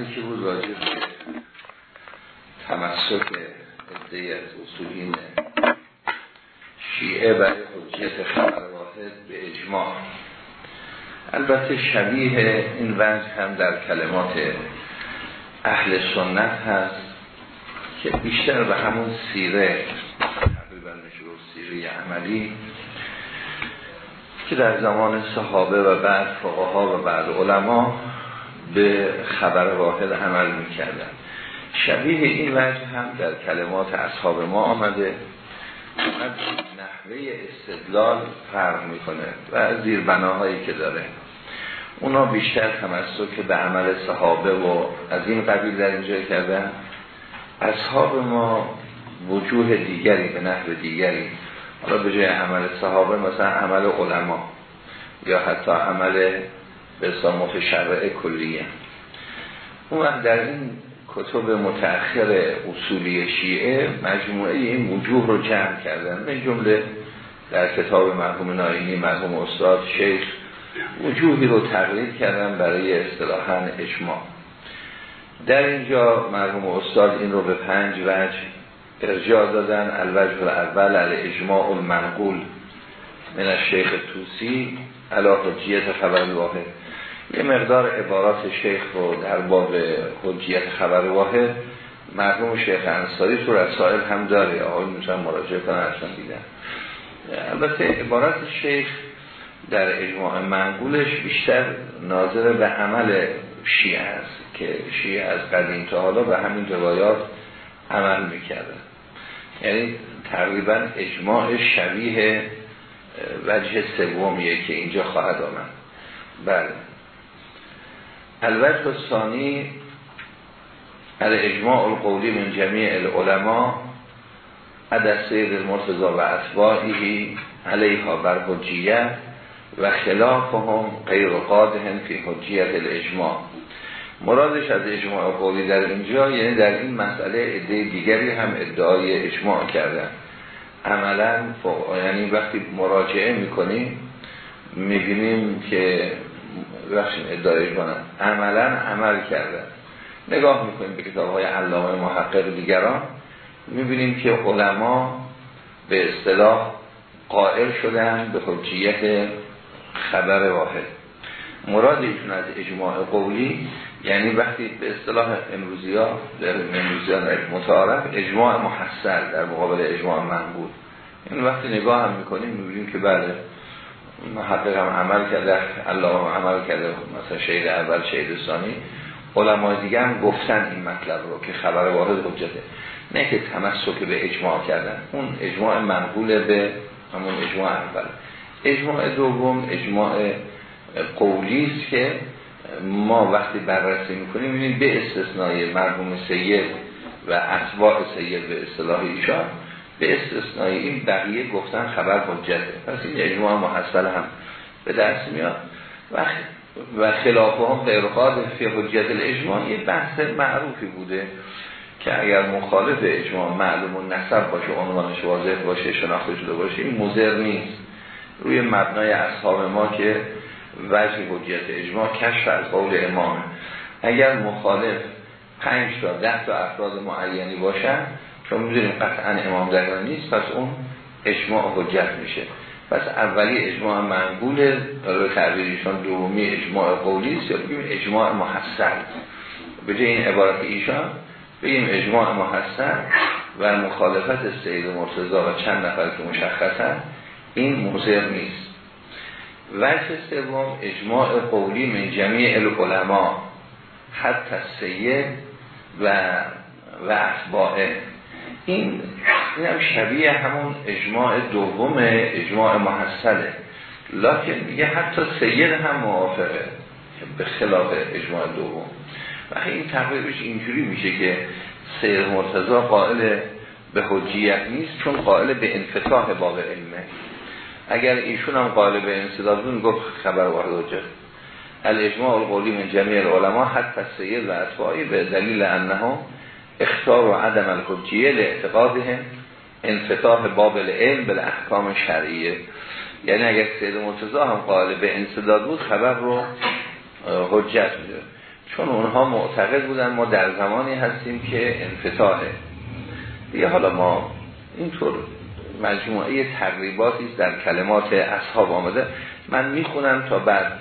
بحثی که بود راجع به تمسک عده از اصولین شیعه برای حجیت خبر واحد به اجماع. البته شبیه این وجه هم در کلمات اهل سنت هست که بیشتر به همون سیره تقریبا میشه سیره عملی که در زمان صحابه و بعد فقها و بعد علما به خبر واحد عمل می‌کردن. شبیه این وجه هم در کلمات اصحاب ما آمده. نحوه استدلال فرق می‌کنه و زیر بناهایی که داره. اونا بیشتر تمسک به عمل صحابه و از این قبیل در اینجا کردن. اصحاب ما وجوه دیگری به نحو دیگری. حالا به جای عمل صحابه مثلا عمل علما یا حتی عمل به شرع کلیه. اون در این کتب متأخر اصولی شیعه مجموعه این وجوه رو جمع کردن. به جمله در کتاب مرحوم ناینی مرحوم استاد شیخ وجوهی رو تقلید کردن برای اصطلاحا اجماع. در اینجا مرحوم استاد این رو به پنج وجه ارجاع دادن. الوجه الاول علی اجماع المنقول من از شیخ توسی علا حجیت خبر واحد. یه مقدار عبارات شیخ رو در باب حجیت خبر واحد مرحوم شیخ انصاری تو رسائل هم داره. آقای می‌تونن مراجعه کنن اصلا دیدن البته عبارات شیخ در اجماع منقولش بیشتر ناظر به عمل شیعه است که شیعه از قدیم تا حالا به همین روایات عمل می‌کرده. یعنی تقریبا اجماع شبیه وجه سومیه که اینجا خواهد آمد. بله. الوجه ثانی اجماع القولی من جمیع العلماء عدد سید المرتضا و اطباعی علیها بر حجیت و خلافهم غیر قادهم فی حجیت الاجماع. مرادش از اجماع قولی در اینجا یعنی در این مسئله عده دیگری هم ادعای اجماع کردن. عملا یعنی وقتی مراجعه می‌کنیم می‌بینیم که بخشیم ادعای کنن عملا عمل کردن. نگاه می‌کنیم به کتاب های علامه محقق دیگران. می‌بینیم که علما به اصطلاح قائل شدن به حجیت خبر واحد. مراد ایشون از اجماع قولی یعنی وقتی به اصطلاح امروزی ها در امروزی ها متعارف اجماع محصل در مقابل اجماع منبول این وقتی نگاه هم می‌کنیم می‌بینیم که بله محقق هم عمل کرده الله هم عمل کرده مثلا شهید اول شهید ثانی. علمای دیگه هم گفتن این مطلب رو که خبر وارد حجته. نه که تمسک به اجماع کردن. اون اجماع منقول به همون اجماع اول. اجماع دوم اجماع قولی است که ما وقتی بررسی می‌کنیم به استثنای مرحوم سید و اتباع سید به اصطلاح ایشان به استثنای این بقیه گفتن خبر حجته پس این اجماع محصل هم به دست میاد. و و خلاف هم غیر فی حجت الاجماع. یه بحث معروفی بوده که اگر مخالف اجماع معلوم و نصب باشه عنوانش واضح باشه شناخته شده باشه این مزر نیست. روی مبنای اصحاب ما که وجه حجت اجماع کشف از قول امام اگر مخالف پنج تا ده تا افراد معینی باشن چون می‌دونیم قطعا امام در نیست پس اون اجماع حجت میشه. پس اولی اجماع منقول به تعبیرشان دومی اجماع قولی است یا بگیم اجماع محسن. به جای این عبارت ایشان بگیم اجماع محسن و مخالفت سید مرتضا و چند نفر که مشخصن این موضع نیست. وجه سوم اجماع قولی من جمیع العلماء حتی سید و و اتباعه. این این هم شبیه همون اجماع دوم اجماع محصله. لکن میگه حتی سید هم موافقه به خلاف اجماع دوم. و این تقریبش اینجوری میشه که سید مرتضا قائل به حجیت نیست چون قائل به انفتاح باب علمه. اگر ایشون هم قائل به انصداد گفت خبر واحد حجت الاجماع القولی من جمعی العلماء حتی سید و اطباعی به دلیل انها اختار و عدم الحجیه لاعتقادهم انفتاح باب العلم به احکام شرعیه. یعنی اگر سید مرتضا هم قائل به انصداد بود خبر رو حجت میده. چون اونها معتقد بودن ما در زمانی هستیم که انفتاحه. دیگه حالا ما اینطور مجموعه تقریباتی در کلمات اصحاب آمده. من می‌خونم تا بعد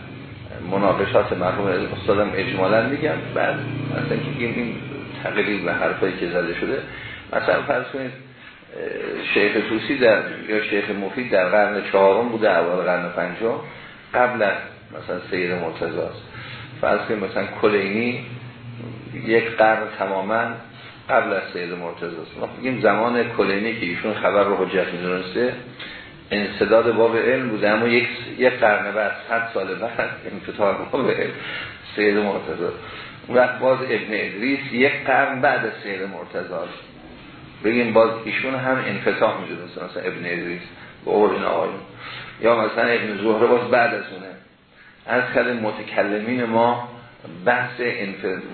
مناقشات مرحوم استادم اجمالا میگم. بعد مثلا که این تقریب و حرفایی که زده شده. مثلا فرض کنید شیخ توسی در یا شیخ مفید در قرن چهارم بوده اول قرن پنجم. قبل مثلا سید مرتضاست فرض کنید مثلا کلینی یک قرن تماما قبل از سید مرتضاست ما بگیم زمان کلینی که ایشون خبر رو حجت می‌دونسته انصداد باب علم بوده اما یک یک قرن بعد صد سال بعد انفتاح باب علم سید مرتضی وقت باز ابن ادریس یک قرن بعد از سید مرتضی بگیم باز ایشون هم انفتاح می‌دونسته مثلا ابن ادریس با آقایون. یا مثلا ابن زهره باز بعد از اونه. از کل متکلمین ما بحث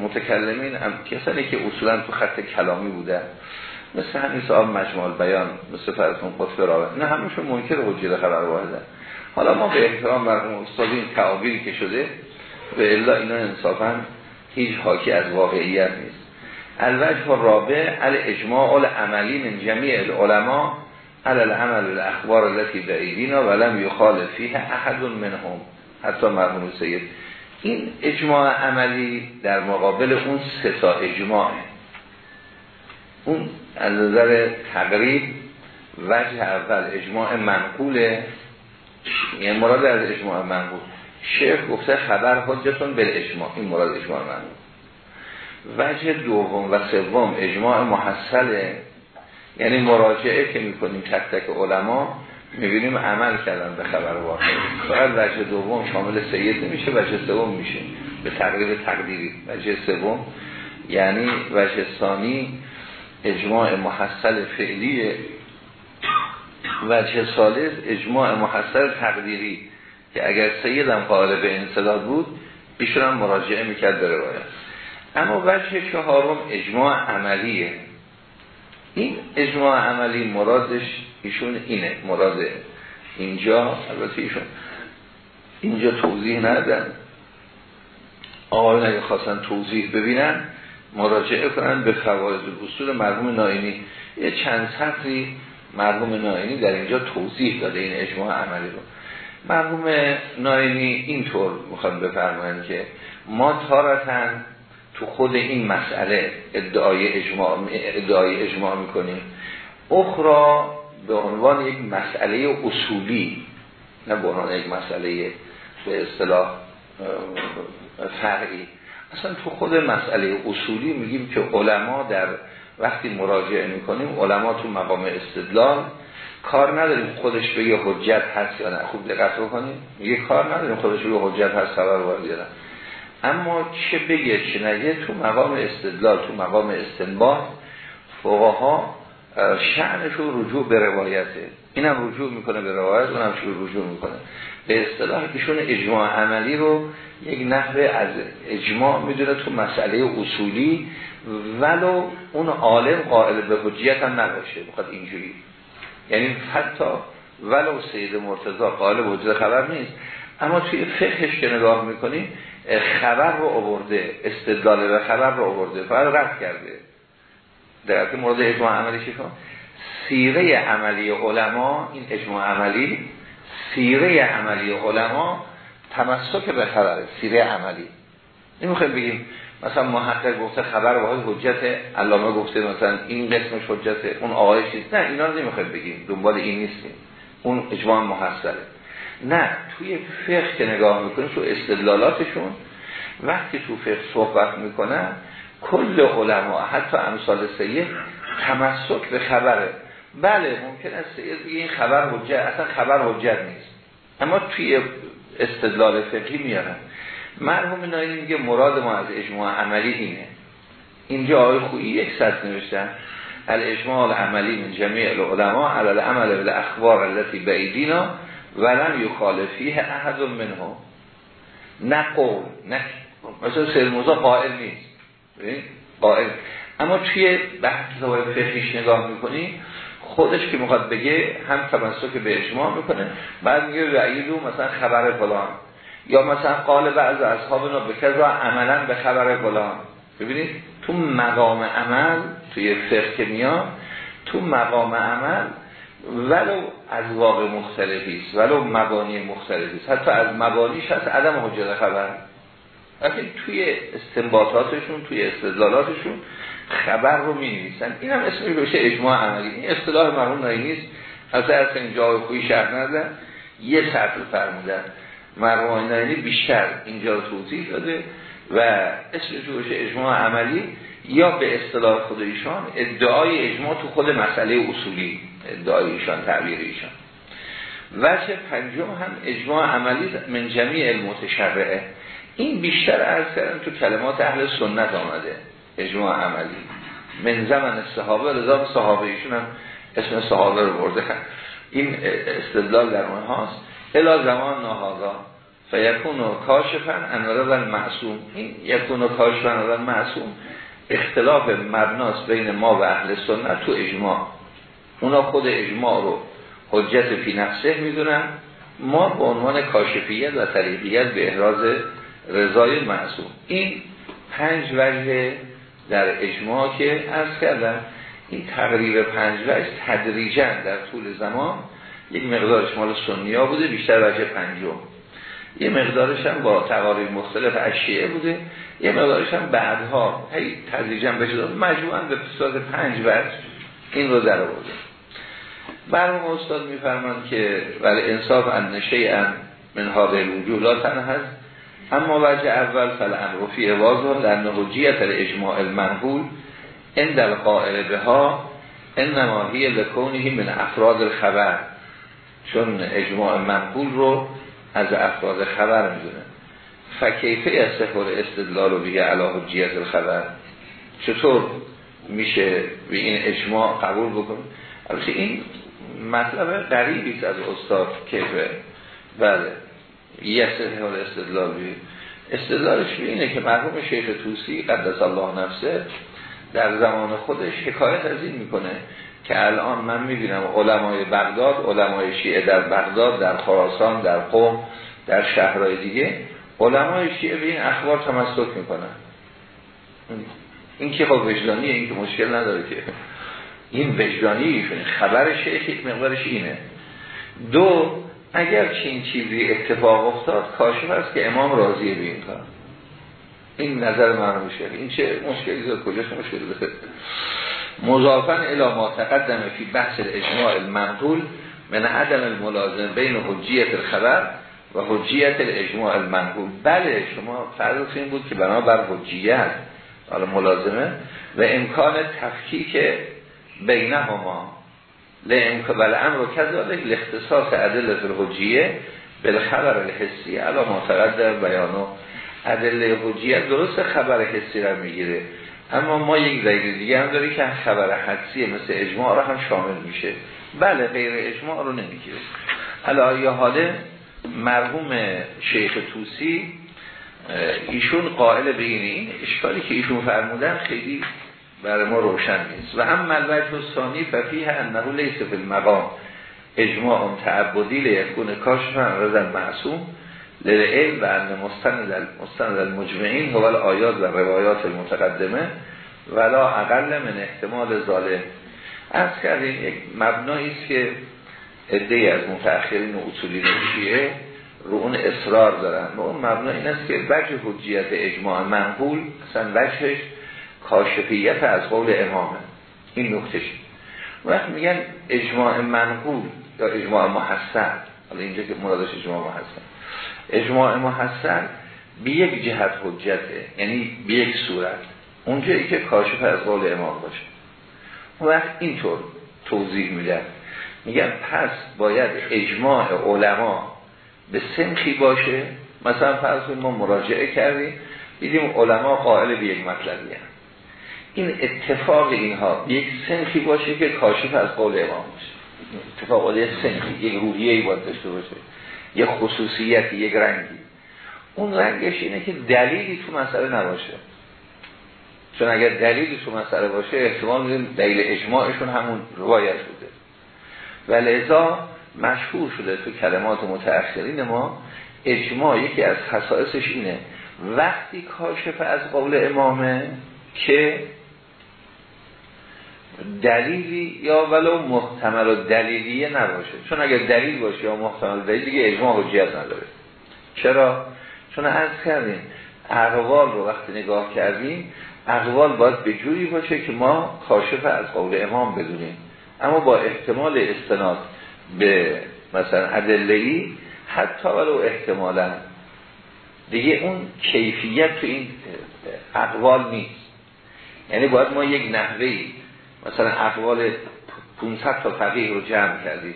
متکلمین هم کسانی که اصولا تو خط کلامی بوده. مثل همین صاحب مجموع بیان مثل فرسون قطب راوه نه همشون منکر حجیت خبر واحده. حالا ما به احترام بر استاد این تعابیری که شده به الا اینا انصافا هیچ حاکی از واقعیت نیست. الوجه رابع ال اجماع عملی من جمیع العلماء على العمل الاخبار التي بعیدینا ولم یخالف فیه احد منهم. حتی مرحوم سید. این اجماع عملی در مقابل اون سه تا اجماعه. اون از نظر تقریب وجه اول اجماع منقوله. یعنی مراد از اجماع منقول. شیخ گفته خبر حجتون به اجماع. این مراد اجماع منقول وجه دوم و سوم اجماع محصله. یعنی مراجعه که می‌کنیم تک تک علما می‌بینیم عمل کردن به خبر واقعی. فقط وجه دوم شامل سید نمیشه وجه سوم میشه. به تقریب تقدیری. وجه سوم یعنی وجه ثانی اجماع محصل فعلی وجه سالس اجماع محصل تقدیری. که اگر سیدم قائل به انصداد بود ایشون هم مراجعه می‌کرد به روایت. اما وجه چهارم اجماع عملیه. این اجماع عملی مرادش ایشون اینه. مراد اینجا البته ایشون اینجا توضیح ندن آقایون اگه خواستن توضیح ببینن مراجعه کنن به فواید اصول مرحوم ناینی یه چند سطری مرحوم ناینی در اینجا توضیح داده این اجماع عملی رو. مرحوم ناینی اینطور می‌خواد بفرمایند که ما تارتن تو خود این مسئله ادعای اجماع, ادعای اجماع می‌کنیم. اخرا به عنوان یک مسئله اصولی نه به عنوان یک مسئله به اصطلاح فرعی. اصلا تو خود مسئله اصولی میگیم که علما در وقتی مراجعه می‌کنیم علما تو مقام استدلال کار نداریم خودش بگه حجت هست یا نه. خوب دقت بکنیم میگه کار نداریم خودش بگه حجت هست خبر وارد یا اما چه بگه چه نگه؟ تو مقام استدلال تو مقام استنباط فقها شعنشون رجوع به روایته. اینم رجوع می‌کنه به روایت اونم رجوع می‌کنه؟ به اصطلاح ایشون اجماع عملی رو یک نحوه از اجماع می‌دونه تو مسئله اصولی ولو اون عالم قائل به حجیت هم نباشه. بخواد اینجوری یعنی حتی ولو سید مرتضا به حجیت خبر نیست. اما توی فقهش که نگاه می‌کنیم خبر رو آورده استدلال به خبر رو آورده فقط رفت کرده. در مورد اجماع عملی کن سیره عملی علما این اجماع عملی سیره عملی علما تمسک به خبره سیره عملی. نمی‌خوایم بگیم مثلا محقق گفته خبر واحد حجت علامه گفته مثلا این قسمش حجت اون آقای چیز. نه اینا رو نمی‌خوایم بگیم دنبال این نیستیم. اون اجماع محصله نه توی فقه که نگاه می‌کنیم تو استدلالاتشون وقتی تو فقه صحبت می‌کنن کل علما حتی امثال سید تمسک به خبره. بله ممکن است سید بگه این خبر حجت اصلا خبر حجت نیست. اما توی استدلال فقهی میارن. مرحوم ناینی میگه مراد ما از اجماع عملی اینه. اینجا آقای خویی یک سطح نوشتن الاجماع عملی من جمعی العلماء على العمل بالاخبار التي بعیدینا ولم یخالفیه احد منهم. نه قول نه. مثلا سید موزا قائل نیست. قائل. اما توی بحث زوای فقهیش نگاه می‌کنی خودش که می‌خواد بگه هم تمسک به اجماع می‌کنه بعد میگه رعیدو مثلا خبر فلان. یا مثلا قال بعض اصحابنا به کذا عملا به خبر فلان. ببینید تو مقام عمل توی فقه میاد تو مقام عمل ولو از واقع مختلفی ولو مبانی مختلفی حتی از مبانیش هست عدم حجت خبر. لیکن توی استنباطاتشون توی استدلالاتشون خبر رو می نویسن این هم اسمش بشه اجماع عملی. این اصطلاح مرحوم نایی نیست از اینجا خویی شهر ندن یه سطر فرمودن. مرحوم نایی بیشتر اینجا توضیح داده و اسمش بشه اجماع عملی یا به اصطلاح خود ایشان ادعای اجماع تو خود مسئله اصولی ادعای ایشان تعبیر ایشان. وجه پنجم هم اجماع عملی من جمعی المتشرعه. این بیشتر از کردن تو کلمات اهل سنت آمده اجماع عملی. من زمن صحابه لذا صحابه ایشون هم اسم صحابه رو برده. این استدلال در اونهاست الا زمان نهادا. فیکون و کاشفن و معصوم. این یکون و کاشفن و معصوم. اختلاف مبناس بین ما و اهل سنت تو اجماع. اونا خود اجماع رو حجت فی نفسه می‌دونن. ما به عنوان کاشفیت و طریقیت به احراز رضای معصوم. این پنج وجه در اجماع که از کردم. این تقریب پنج وجه تدریجا در طول زمان یک مقدارش مال سنیا بوده بیشتر وجه پنجم. یه مقدارش هم با تقاریب مختلف اشیعه بوده یه مقدارش هم بعدها. هی تدریجا بشه مجموعا به صورت پنج وجه این رو در آورده برمون استاد میفرمان که ولی انصاف ان شیئا من هذه الوجوه لا هست اما وجه اول فل امر فی واضح در حجیت اجماع المنقول این القائل بها انما هی من افراد الخبر. چون اجماع منقول رو از افراد خبر می‌دونه. فکیفه استفاده استدلال رو بیگه علا حجیت الخبر. چطور میشه به این اجماع قبول بکن البته این مطلب قریبی از استاد کیفه. بله. یه حال استدلال بید استدلالش اینه که مرحوم شیخ توسی قدس الله نفسه در زمان خودش حکایت از این می‌کنه که الان من می‌بینم علمای بغداد علمای شیعه در بغداد در خراسان در قوم در شهرهای دیگه علمای شیعه به این اخبار تمسک می‌کنن. این که خب وجدانیه این که مشکل نداره که. این وجدانی خبر شیخ یک مقدارش اینه. دو اگر چین چیزی اتفاق افتاد کاشف است که امام راضیه به این کار. این نظر من میشه این چه مشکلی داره؟ کجاش مشکلی داره؟ مضافن الى ما تقدم فی بحث الاجماع المنقول من عدم الملازم بین حجیت الخبر و حجیت الاجماع المنقول. بله شما فرض این بود که بنابر حجیت حالا ملازمه و امکان تفکیک بینهما. امر کذالک لاختصاص عدل الحجیه بالخبر الحسی. علا در بیانو. عدل حجیه درست خبر حسی را می‌گیره. اما ما یک دلیل دیگه هم داری که خبر حدسی مثل اجماع را هم شامل میشه. بله غیر اجماع رو نمی‌گیره. حالا یا حاله مرحوم شیخ توسی ایشون قائل به این اشکالی که ایشون فرمودن خیلی برای ما روشن نیست. و هم ملوجه و ثانی ففیه انه لیس فی المقام. اجماع تعبدی لیکون کاشفن رضا معصوم. للعلم و ان مستند مستند المجمعین هو آیات و روایات المتقدمه ولا اقل من احتمال ظالم. از کردیم یک مبنایی است که عده از متأخرین و اصولی شیعه رو اون اصرار دارن. و اون مبنا این است که وجه حجیت اجماع منقول اصلا وجهش کاشفیت از قول امامه. این نکتش وقت میگن اجماع منقول یا اجماع محسن. حالا اینجا که مرادش اجماع محسن اجماع محسن به یک جهت حجته یعنی به یک صورت. اونجایی که کاشف از قول امام باشه. وقت اینطور توضیح میدن میگن پس باید اجماع علما به سنخی باشه. مثلا فرض ما مراجعه کردیم دیدیم علما قائل به یک مطلبی هم. این اتفاق اینها یک سنخی باشه که کاشف از قول امام باشه. یک سنخی یک روحیه ای باید داشته باشه. یک خصوصیتی یک رنگی. اون رنگش اینه که دلیلی تو مسئله نباشه. چون اگر دلیلی تو مسئله باشه احتمال میدیم دلیل اجماعشون همون روایت بوده. و لذا مشهور شده تو کلمات متأخرین ما اجماع یکی از خصائصش اینه. وقتی کاشف از قول امامه که دلیلی یا ولو محتمل و دلیلیه نباشه. چون اگر دلیل باشه یا محتمل دلیل دیگه اجماع حجیت نداره. چرا؟ چون از کردیم اقوال رو وقتی نگاه کردیم اقوال باید به جوری باشه که ما کاشف از قول امام بدونیم. اما با احتمال استناد به مثلا ادلهی حتی ولو احتمالا. دیگه اون کیفیت تو این اقوال نیست. یعنی باید ما یک نحوهی مثلا اقوال 500 تا فقیه رو جمع کردیم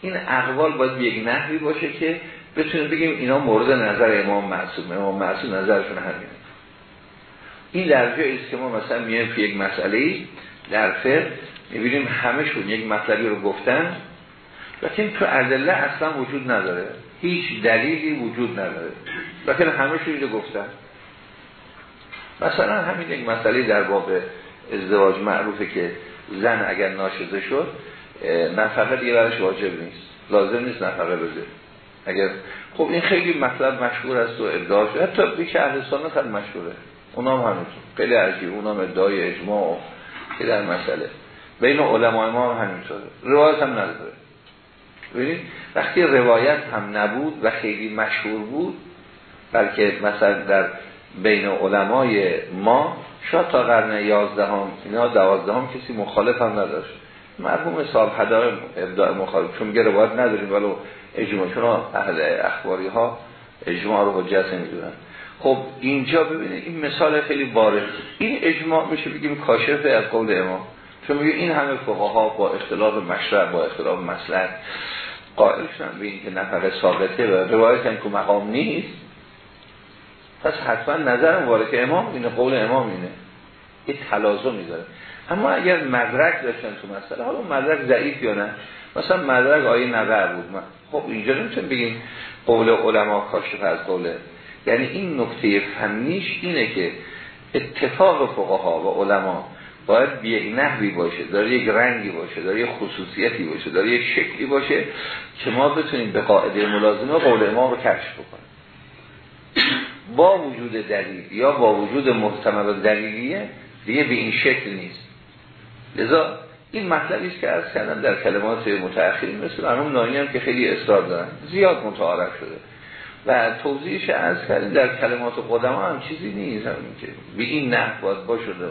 این اقوال باید یک نحوی باشه که بتونیم بگیم اینا مورد نظر امام معصوم. امام معصوم نظرشون همینه. این در است که ما مثلا میایم یک مسئله در فقه می‌بینیم همشون یک مطلبی رو گفتن لیکن تو ادله اصلا وجود نداره. هیچ دلیلی وجود نداره. لیکن همشون رو گفتن. مثلا همین یک مسئله در باب ازدواج معروفه که زن اگر ناشده شد نفقه دیگه برش واجب نیست. لازم نیست نفقه بده. اگر خب این خیلی مطلب مشهور است و ادعا شده. حتی بیش اهل سنت هم مشهوره. اونام همینطور. خیلی عجیب. اونام ادعای اجماع که در مسئله. بین علمای ما هم همینطوره. روایت هم نداره. ببینید وقتی روایت هم نبود و خیلی مشهور بود بلکه مثلا در بین علمای ما شاید تا قرن یازدهم اینا دوازدهم کسی مخالف هم نداشت. مرحوم صاحب هدای ابداع مخالف چون میگه روایت نداریم ولو اجماع چون اهل اخباری ها اجماع رو حجت نمی‌دونن خب اینجا ببینید این مثال خیلی بارد این اجماع میشه بگیم کاشف از قول امام. چون میگه این همه فقها با اختلاف مشرع با اختلاف مسلک قائل شدن به این که نفر ثابته و روایت که مقام نیست. پس حتما نظر مبارک امام اینه قول امام اینه. یه تلازمی داره اما اگر مدرک داشتن تو مسئله حالا مدرک ضعیف یا نه؟ مثلا مدرک آیه نظر بود. من خب اینجا نمی‌تونیم بگیم قول علما کاشف از قوله. یعنی این نکته فنیش اینه که اتفاق فقها و علما باید به یک نحوی باشه داره یک رنگی باشه داره یک خصوصیتی باشه داره یک شکلی باشه که ما بتونیم به قاعده ملازمه قول ما رو کشف بکنیم. با وجود دلیل یا با وجود محتمل دلیلیه دیگه به این شکل نیست. لذا این مطلبی است که از کردم در کلمات متأخرین مثل مرحوم نانی هم که خیلی اصرار دارن. زیاد متعارف شده. و توضیحش از کردیم در کلمات قدما هم چیزی نیست همین که به این نحو باید باشده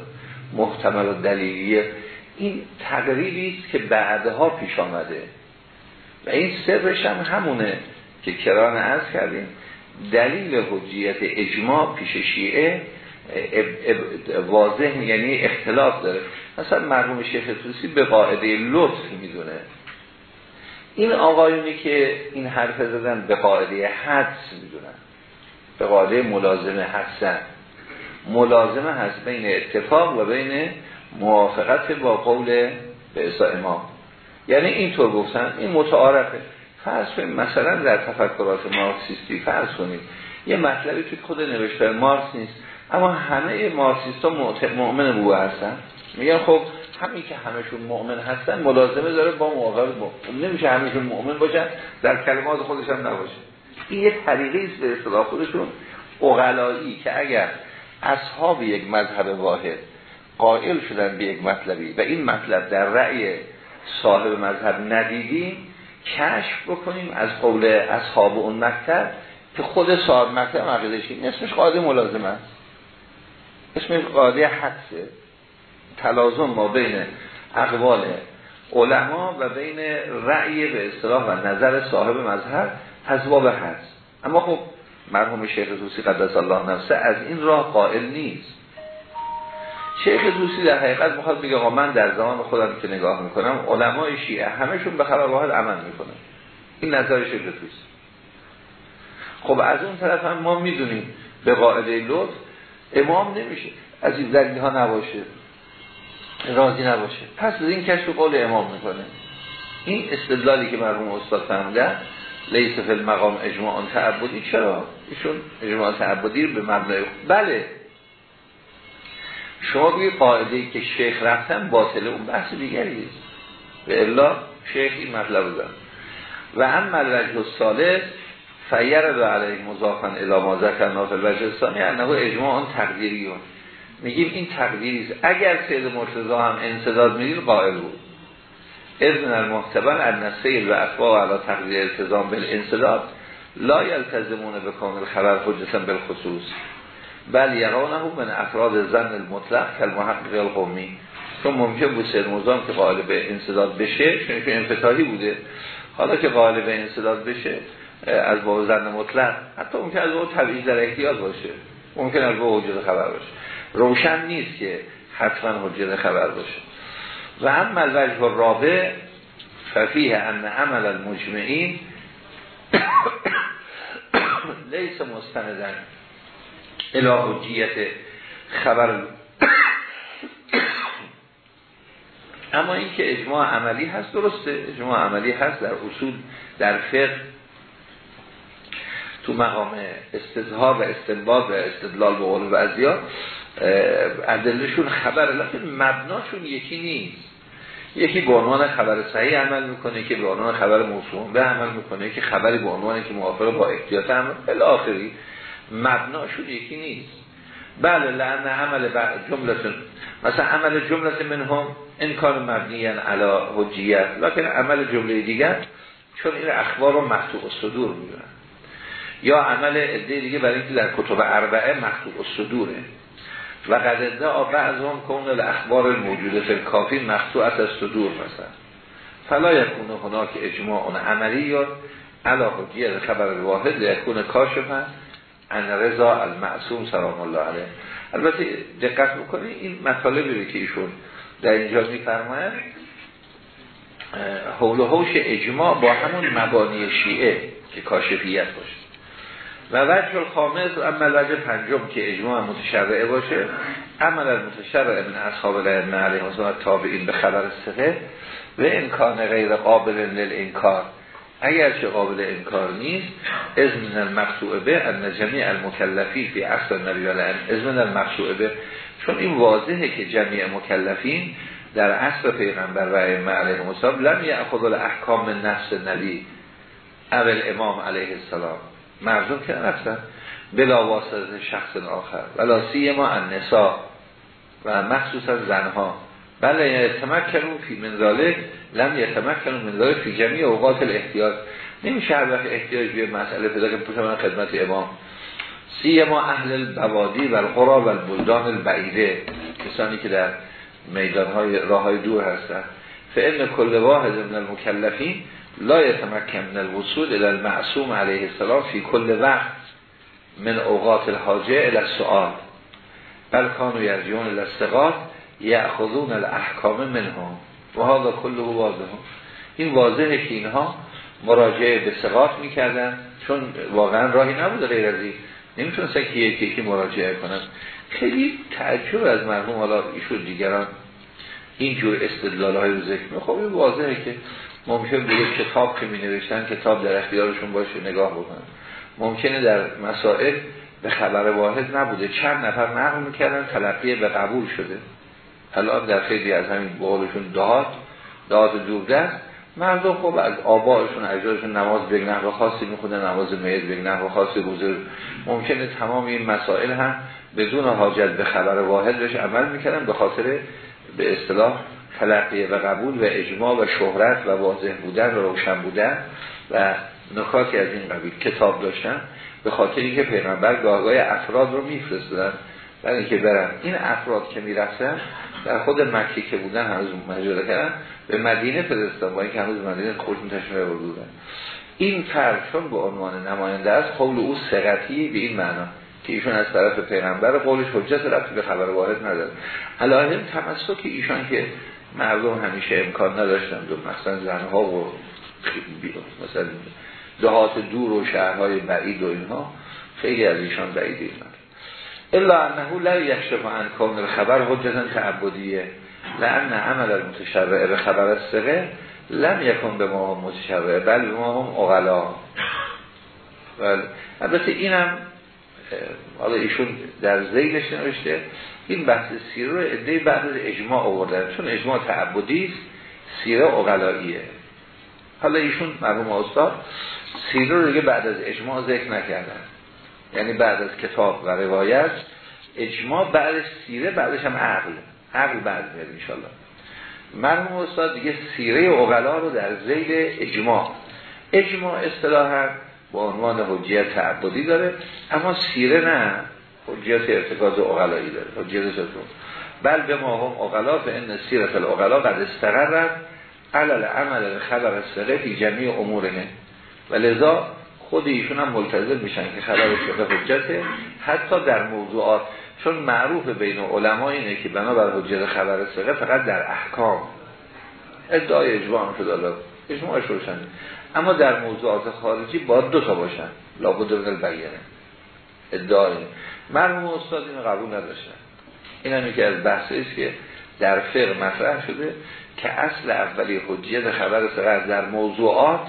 محتمل و دلیلیه. این تقریبی است که بعدها پیش آمده. و این سرش هم همونه که کران از کردیم. دلیل حجیت اجماع پیش شیعه واضح یعنی اختلاف داره. مثلا مرحوم شیخ توسی به قاعده لطف می‌دونه. این آقایونی که این حرف زدن به قاعده حدس می‌دونن. به قاعده ملازمه هستن ملازمه هست بین اتفاق و بین موافقت با قول به امام. یعنی اینطور گفتن این متعارفه. فرض کنید مثلا در تفکرات مارکسیستی فرض کنید یه مطلبی توی خود نوشته مارکس نیست اما همه مارکسیست ها مؤمن بوه هستن. میگن خب همین که همشون مؤمن هستن ملازمه داره با موافقت با نمیشه همشون مؤمن باشن در کلمات خودش هم نباشه. این یه طریقی است به اصطلاح خودشون. اغلایی که اگر اصحاب یک مذهب واحد قائل شدن به یک مطلبی و این مطلب در رأی صاحب مذهب ندیدیم کشف بکنیم از قول اصحاب اون مکتب که خود صاحب مکتب عقیدشی اسمش قاعده ملازمه است. اسمش قاعده حدسه تلازم ما بین اقوال علما و بین رأی به اصطلاح و نظر صاحب مذهب از باب هست اما خب مرحوم شیخ توسی قدس الله نفسه از این راه قائل نیست. شیخ دوستی در حقیقت می‌خواد بگه آقا من در زمان خودم که نگاه می‌کنم علمای شیعه همشون به خبر واحد عمل می‌کنن. این نظر شیخ دوستی خب از اون طرف هم ما می‌دونیم به قاعده لطف امام نمیشه. از این زنگی ها نباشه. راضی نباشه. پس از این کشف قول امام می‌کنه. این استدلالی که مرحوم استاد فهمده لیس فی المقام اجماع تعبدی چرا؟ ایشون اجماع تعبدی به مبنای بله. شما بگید قاعده که شیخ رفتن باطله اون بحث دیگری است به الا شیخ این مطلب دارم و هم مدرج و سالس فیر و علیه مضافن الا ذکر نافل وجه ثانی انه اجماع آن تقدیریون میگیم این تقدیری اگر سید مرتضا هم انصداد می‌دید قائل بود. اذن المحتبن ان سیل و اتباع علا تقدیر التزام بالانصداد لا یلتزمون بکامل خبر حجتا بالخصوص. بل یرانه من افراد زن المطلق کل محقق القومی. چون ممکن بود سید مرتضا که قائل به انصداد بشه چون انفتاحی بوده. حالا که قائل به انصداد بشه از با زن مطلق حتی ممکن از با طبیعی در احتیاط باشه. ممکن از با وجود خبر باشه. روشن نیست که حتما حجت خبر باشه. و هم الوجه رابع ففیه ان عمل المجمعین لیس مستندن الى حجیت خبر. اما این که اجماع عملی هست درسته. اجماع عملی هست در اصول در فقه. تو مقام استظهار و استنباط و استدلال به قول بعضیا ادلشون خبر لیکن مبناشون یکی نیست. یکی به عنوان خبر صحیح عمل می‌کنه که به عنوان خبر موضوع به عمل می‌کنه که خبری به عنوان که موافق با احتیاط عمل. الاخری مبناشون یکی نیست. بله لعن عمل جملتون. مثلا عمل جملت منهم این کار مبنی علی حجیت. لیکن عمل جمله دیگر چون این اخبار رو مفتوق صدور می‌دونن یا عمل عده دیگه برای اینکه در کتب اربعه مخطوب صدوره و قد ادعا بعض هم کون الاخبار الموجوده فی کافی مخطوعت از صدور مثلا. فلا یکونه که اجماع عملی یا علا حجیت. خبر واحد یکون کاشفه ان رضا المعصوم سلام الله علیه. البته دقت می‌کنی این مطالبی که ایشون در اینجا میفرماید حول و حوش اجماع با همون مبانی شیعه که کاشفیت باشه. و وجه الخامس اما وجه پنجم که اجماع متشرعه باشه عمل المتشرع من اصحاب الائمه علیه السلام تابعین به خبر سقه و امکان غیر قابل للانکار. اگر چه قابل انکار نیست ازمن المقصوع به ان جمیع المکلفی فی اصل نبی ازمن المقصوع به. چون این واضحه که جمیع مکلفین در اصل پیغمبر و ائمه علیه السلام لم یاخذ الاحکام نفس نبی اول امام علیه السلام. مردم که نرفتن. بلا واسطه شخص آخر. ولا ما النساء. و مخصوصا زنها. بله یتمکنون فی منزاله لم یتمکنون منزاله فی جمعی اوقات الاحتیاج. نمیشه هر وقت احتیاج به مسئله پیدا که پوش من خدمت امام. سی ما اهل البوادی و القرى و البلدان البعیده کسانی که در میدان های راه های دور هستن فإن کل واحد من المکلفین لا یتمکن من الوصول الى المعصوم علیه السلام فی کل وقت من اوقات الحاجه الى السؤال. بل کانو یرجون الى یأخذون الاحکام منهم و هذا کله واضح. این واضحه که اینها مراجعه به سقاط می‌کردن چون واقعا راهی نبود غیر از این. نمی‌تونستن که یکی یکی مراجعه کنن. خیلی تعجب از مرحوم حالا ایشون دیگران اینجور استدلال های رو ذکر خب این واضحه که ممکن بوده کتاب که می نوشتن کتاب در اختیارشون باشه نگاه بکنن. ممکنه در مسائل به خبر واحد نبوده. چند نفر نقل می‌کردن تلقیه به قبول شده. الان در خیلی از همین بقولشون داد داد دورده مردم خب از آبایشون اجازشون نماز به نحو خاصی میخوندن نماز مید به نحو خاصی گذر ممکنه تمام این مسائل هم بدون حاجت به خبر واحد بهش عمل می‌کردن به خاطر به اصطلاح تلقیه و قبول و اجماع و شهرت و واضح بودن و روشن بودن و نکاتی از این قبیل کتاب داشتن. به خاطر اینکه پیغمبر گاهگاه افراد رو میفرستدن برای اینکه برن. این افراد که می‌رفتن در خود مکی که بودن هنوز مجاله کردن به مدینه فرستادن. با اینکه هنوز مدینه خودشون تشمیه بودن این فرق چون به عنوان نماینده است قول او سقطی به این معنا که ایشون از طرف پیغمبر قولش حجت رفتی به خبر وارد نداره. علایه تمسک ایشان که مردم همیشه امکان نداشتن دو مثلا زنها و مثلا دهات دور و شهرهای بعید و اینها خیلی از ایشان بعید ایمان الا انه لا یکشف عن کون خبر حجتا تعبدیه. لان عمل المتشرع به خبر السقه لم یکن به ما هم متشرع بل به ما هم اغلا. البته اینم حالا ایشون در زیلش نوشته این بحث سیره رو عده بعد از اجماع آوردن. چون اجماع تعبدی است سیره اقلاییه حالا ایشون مرحوم استاد سیره رو دیگه بعد از اجماع ذکر نکردن. یعنی بعد از کتاب و روایت اجماع بعد سیره بعدش هم عقل. عقل بعد میاد انشالله مرحوم استاد دیگه سیره اغلا رو در زیل اجماع. اجماع اصطلاحا با عنوان حجیت تعبدی داره اما سیره نه حجیت ارتکاز اغلایی داره حجیت ستون بل به ما هم اغلا به این سیرت الاغلا قد استقرر علل عمل خبر سره فی جمعی امورنه. و لذا خود ایشون هم ملتظر میشن که خبر شده حجته. حتی در موضوعات چون معروف بین علما اینه که بنابر حجت خبر سقه فقط در احکام. ادعای اجماع هم شده. الله اجماعش روشنه. اما در موضوعات خارجی باید دو تا باشن. لابد من البینه ادعای مرحوم استاد اینو قبول نداشتن. این هم که از بحثی است که در فقه مطرح شده که اصل اولی حجیت خبر سقه در موضوعات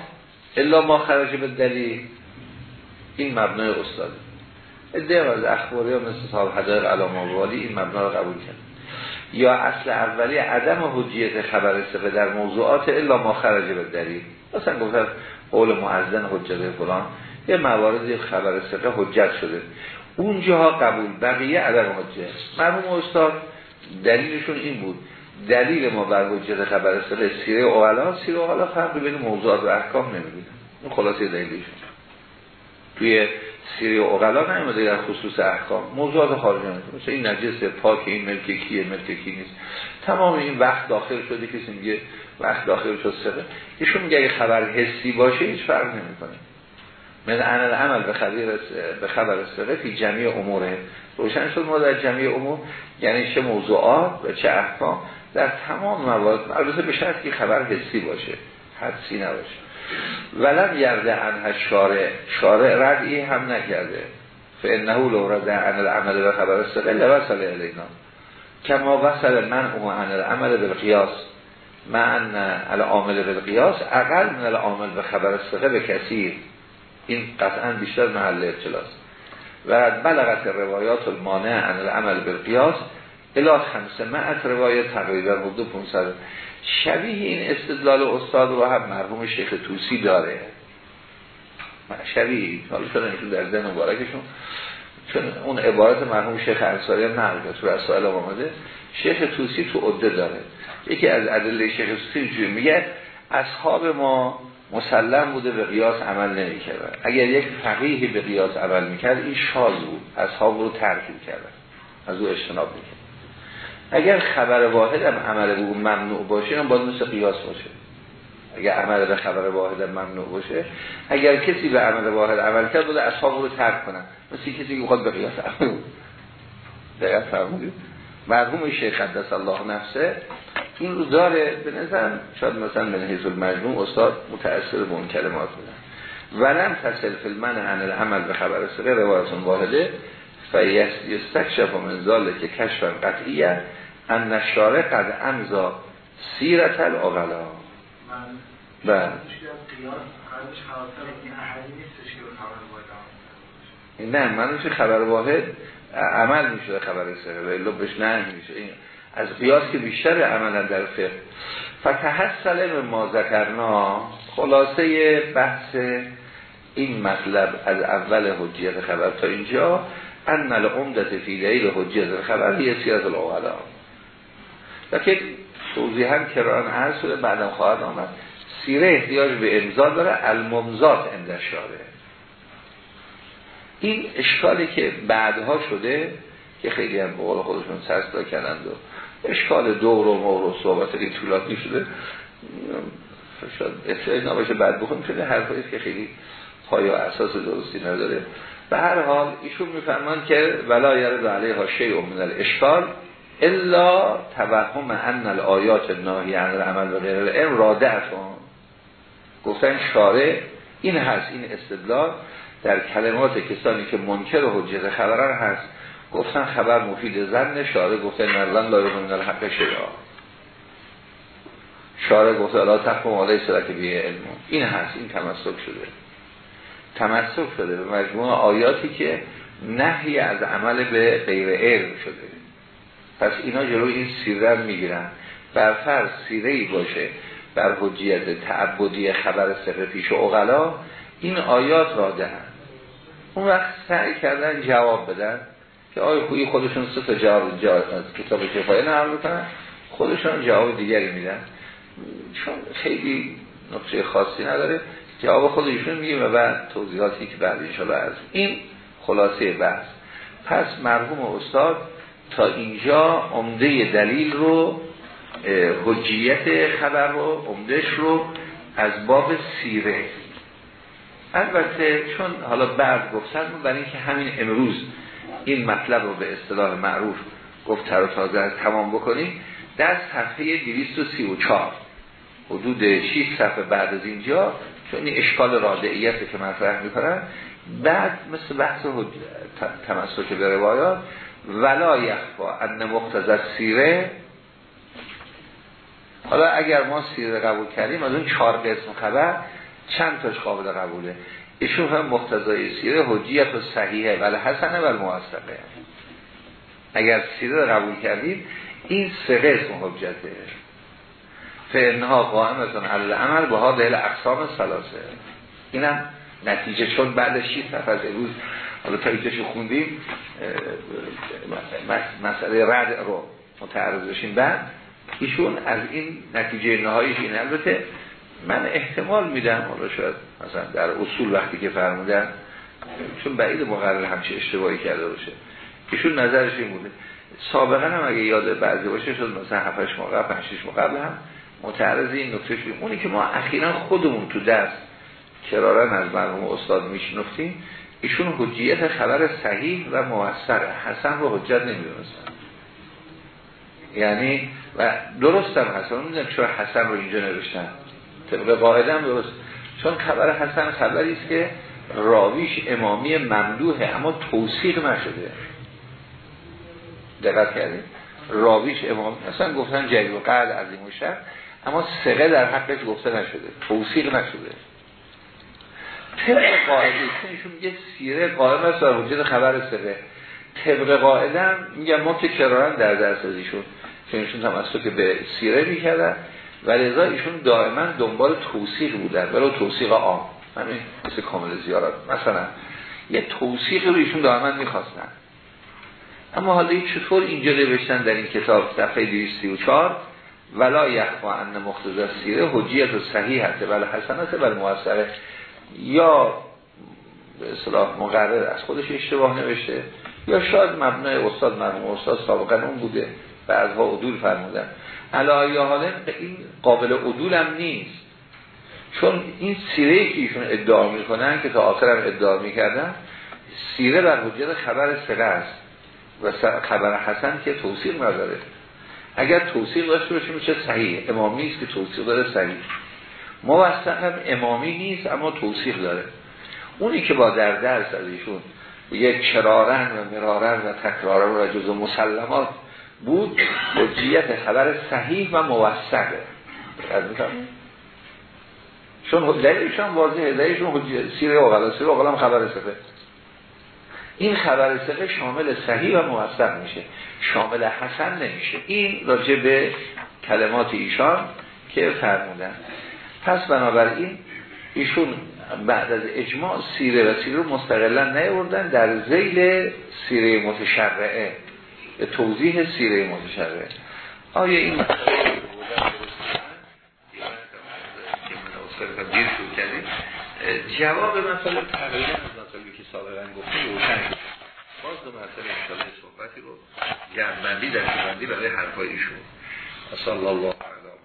الا ما خرج به دلیل این مبنای استاده ادعای از اخباری ها مثل صاحب حدائق علام والی این مبنا رو قبول کرد. یا اصل اولی عدم حجیت خبر سقه در موضوعات الا ما خرج به دلیل. مثلا گفتن قول معزن حجت فلان یه مواردی خبر سقه حجت شده. اونجاها قبول بقیه عدم حجت. مرحوم استاد دلیلشون این بود. دلیل ما بر حجت خبر سقه سیره اولا سیره اولا فرق بین موضوعات و احکام نمی‌دونه این خلاصه دلیلشون توی سیری و اقلا نیمده در خصوص احکام. موضوعات خارج نمیده مثل این نجس پاک این ملک کیه ملک کی نیست. تمام این وقت داخل شده کسی میگه وقت داخل شد سقه ایشون میگه اگه خبر حسی باشه هیچ فرق نمی‌کنه. من عمل عمل به خبر به خبر سقه فی جمعی اموره. روشن شد ما در جمعی امور یعنی چه موضوعات و چه احکام. در تمام موارد البته به شرط که خبر حسی باشه حدسی نباشه. ولم یرده انها شارع شارع ردی هم نکرده. فانه لو رده عن العمل به خبر استقل وصل الینا. کما وصل من او عن العمل بالقیاس. من العامل بالقیاس اقل من العامل به خبر استقل به کثیر. این قطعا بیشتر محل اطلاس و بلغت روایات المانع عن العمل بالقیاس الا خمسه معت روایت تقریبا حدود 500 شبیه این استدلال استاد رو هم مرحوم شیخ توسی داره. شبیه. حالا شده در زن مبارکشون. چون اون عبارت مرحوم شیخ انصاری نقل تو رسائل آمده. شیخ توسی تو عده داره. یکی از ادله شیخ توسی جوی میگه اصحاب ما مسلم بوده به قیاس عمل نمی اگر یک فقیه به قیاس عمل می‌کرد این شاز بود. اصحاب رو ترک می‌کردن از او اجتناب می‌کرد. اگر خبر واحد هم عمل بگو ممنوع باشه هم باید مثل قیاس باشه. اگر عمل به خبر واحد ممنوع باشه اگر کسی به عمل واحد عمل کرد بوده اصحاب رو ترک کنن. مثل کسی که بخواد به قیاس عمل دقیق فرمودید؟ مرحوم شیخ قدس الله نفسه این رو داره به نظر شاید مثلا من حیث المجموع استاد متأثر به اون کلمات بودن. ولم تصل فی المن عن العمل به خبر سقه روایتون واحده. فیستکشف من ذاله که کشف قطعیه ان نشاره قد امزا سیرت الاغلا. بله. نه من خبر واحد؟ عمل میشه خبر سره ولی بهش نه میشه. این از قیاس که بیشتر عملا در فقه. فتحصل به ما ذکرنا خلاصه بحث این مطلب از اول حجیت خبر تا اینجا. ان العمدت فی دلیل حجیت خبر یه سیرت الاغلا لیکن توضیحا کران عرض شده بعدم خواهد آمد. سیره احتیاج به امضا داره الممزات اندشاره این اشکالی که بعدها شده که خیلی هم بقول خودشون سرستا کردند و اشکال دور و مور و صحبت این طولانی شده. احتیاج نباشه بعد بخونیم شده حرفایی که خیلی پای و اساس درستی نداره. به هر حال ایشون میفرمان که ولا یرد علیها شیء من الاشکال الا توهم ان الآیات ناهی عن العمل و غیر العلم رادعتون گفتن شارع این هست این استدلال در کلمات کسانی که منکر حجت خبران هست. گفتن خبر مفید زن شارع گفتن نرلن لا من الحق شیعا شارع گفته الا تقوم علیه بیه علم. این هست این تمسک شده. تمسک شده به مجموع آیاتی که نهی از عمل به غیر علم شده. پس اینا جلو این سیره می‌گیرن. بر فرض سیره ای باشه بر حجیت تعبدی خبر سقه پیش اغلا این آیات را دهند اون وقت سعی کردن جواب بدن که آیا خویی خودشون سه تا جواب, جواب از کتاب کفایه نقل کنن خودشون جواب دیگری میدن. چون خیلی نقطه خاصی نداره. جواب خودشون میگه و بعد توضیحاتی که بعد انشاءالله از این خلاصه بحث. پس مرحوم استاد تا اینجا عمده دلیل رو حجیت خبر رو عمدهش رو از باب سیره. البته چون حالا بعد گفتن برای اینکه همین امروز این مطلب رو به اصطلاح معروف گفت تر و تازه از تمام بکنیم در صفحه 234 حدود 6 صفحه بعد از اینجا چون این اشکال رادعیت که مطرح می‌کنن بعد مثل بحث تمسک به روایات ولا یخفا ان مقتضی سیره حالا اگر ما سیره قبول کردیم از اون چهار قسم خبر چند تاش قابل قبوله؟ ایشون هم مقتضای سیره حجیت و صحیحه ولی حسنه و موثقه. اگر سیره قبول کردیم این سه قسم حجته. فانها قائمتون علی عمل به ها دل اقسام سلاسه. اینم نتیجه چون بعد 6 صفحه از امروز حالا تا اینجاشو خوندیم مسئله رد رو متعرض بشیم. بعد ایشون از این نتیجه نهاییش این البته من احتمال میدم حالا شاید مثلا در اصول وقتی که فرمودن چون بعید مقرر همچه اشتباهی کرده باشه. ایشون نظرش این بوده. سابقا هم اگه یاد بعضی باشه شد مثلا 7 ماه قبل 5 ماه قبل هم متعرض این نکته شدیم. اونی که ما اخیرا خودمون تو درس کرارن از مرحوم استاد میشنفتیم ایشون حجیت خبر صحیح و موثر. حسن رو حجت نمی‌دونستن. یعنی و درست هم حسن. نمی‌دونم چرا حسن رو اینجا نوشتن. طبق قاعده هم درست. چون خبر حسن خبری است که راویش امامی ممدوحه اما توصیق نشده. دقت کردیم راویش امام اصلا گفتن جلیل و عظیم و اما سقه در حقش گفته نشده توصیق نشده. طبق قاعده ایشون میگه سیره قائم است در وجود خبر سقه. طبق قاعده هم میگن ما که کرارن در درس چون ایشون که به سیره می‌کردن و رضا ایشون دائما دنبال توصیق بودن ولو توصیق عام. همین مثل کامل زیارت. مثلا یه توصیق رو ایشون دائما می‌خواستن. اما حالا چطور اینجا نوشتن در این کتاب صفحه 234 ولا یخفا ان مختصر سیره حجیت و صحیح هسته ولی حسنات ولی موثره. یا به اصطلاح مقرر از خودش اشتباه نوشته یا شاید مبنای استاد مرحوم استاد سابقا اون بوده بعضها عدول فرمودن. علایه حالا این قابل عدول هم نیست. چون این سیره که ایشون ادعا می‌کنن که تا آخر هم ادعا می‌کردن سیره بر حجت خبر سره است و خبر حسن که توصیق نداره. اگر توصیق داشته باشه میشه صحیح. امامی است که توصیق داره صحیح. موثق هم امامی نیست اما توصیق داره. اونی که با در درس از ایشون یک کرارن و مرارن و تکرارن و جز مسلمات بود حجیت خبر صحیح و موثقه. چون دلیلشان واضحه. دلیلشون سیره اوغلا. سیره اوغلا خبر سفه این خبر سفه شامل صحیح و موثق میشه. شامل حسن نمیشه. این راجع به کلمات ایشان که فرمودن. پس بنابراین ایشون بعد از اجماع سیره و سیره مستقلا نیوردن در زیل سیره متشرعه. به توضیح سیره متشرعه. آیا این کردیم. جواب مثلا تقریبا سابقا گفتیم روشن باز دو مسئله انشاءالله صحبتی رو جمعبندی در برای حرفای ایشون. صلی الله